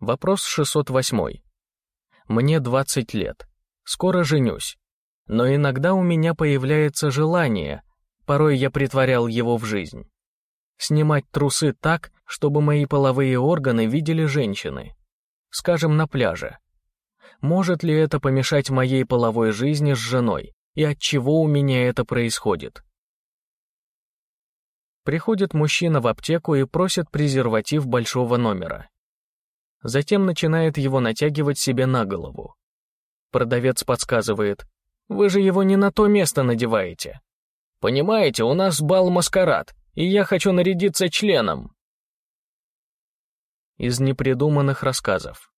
Вопрос 608. Мне 20 лет. Скоро женюсь. Но иногда у меня появляется желание, порой я притворял его в жизнь. Снимать трусы так, чтобы мои половые органы видели женщины. Скажем, на пляже. Может ли это помешать моей половой жизни с женой, и от чего у меня это происходит? Приходит мужчина в аптеку и просит презерватив большого номера. Затем начинает его натягивать себе на голову. Продавец подсказывает, «Вы же его не на то место надеваете. Понимаете, у нас бал-маскарад, и я хочу нарядиться членом». Из непридуманных рассказов.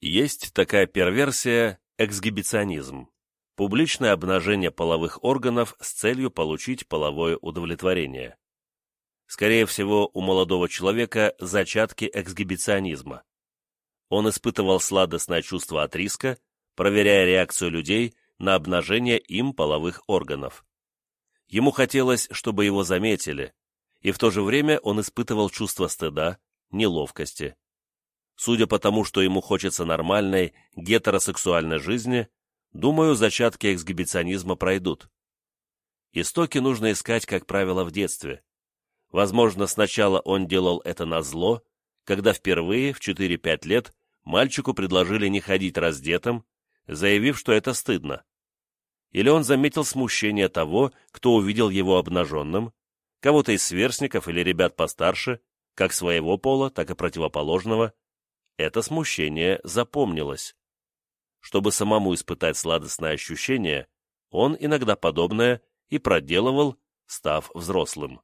Есть такая перверсия эксгибиционизм. Публичное обнажение половых органов с целью получить половое удовлетворение. Скорее всего, у молодого человека зачатки эксгибиционизма. Он испытывал сладостное чувство от риска, проверяя реакцию людей на обнажение им половых органов. Ему хотелось, чтобы его заметили, и в то же время он испытывал чувство стыда, неловкости. Судя по тому, что ему хочется нормальной, гетеросексуальной жизни, думаю, зачатки эксгибиционизма пройдут. Истоки нужно искать, как правило, в детстве. Возможно, сначала он делал это на зло, когда впервые в 4-5 лет мальчику предложили не ходить раздетым, заявив, что это стыдно. Или он заметил смущение того, кто увидел его обнаженным, кого-то из сверстников или ребят постарше, как своего пола, так и противоположного. Это смущение запомнилось. Чтобы самому испытать сладостное ощущение, он иногда подобное и проделывал, став взрослым.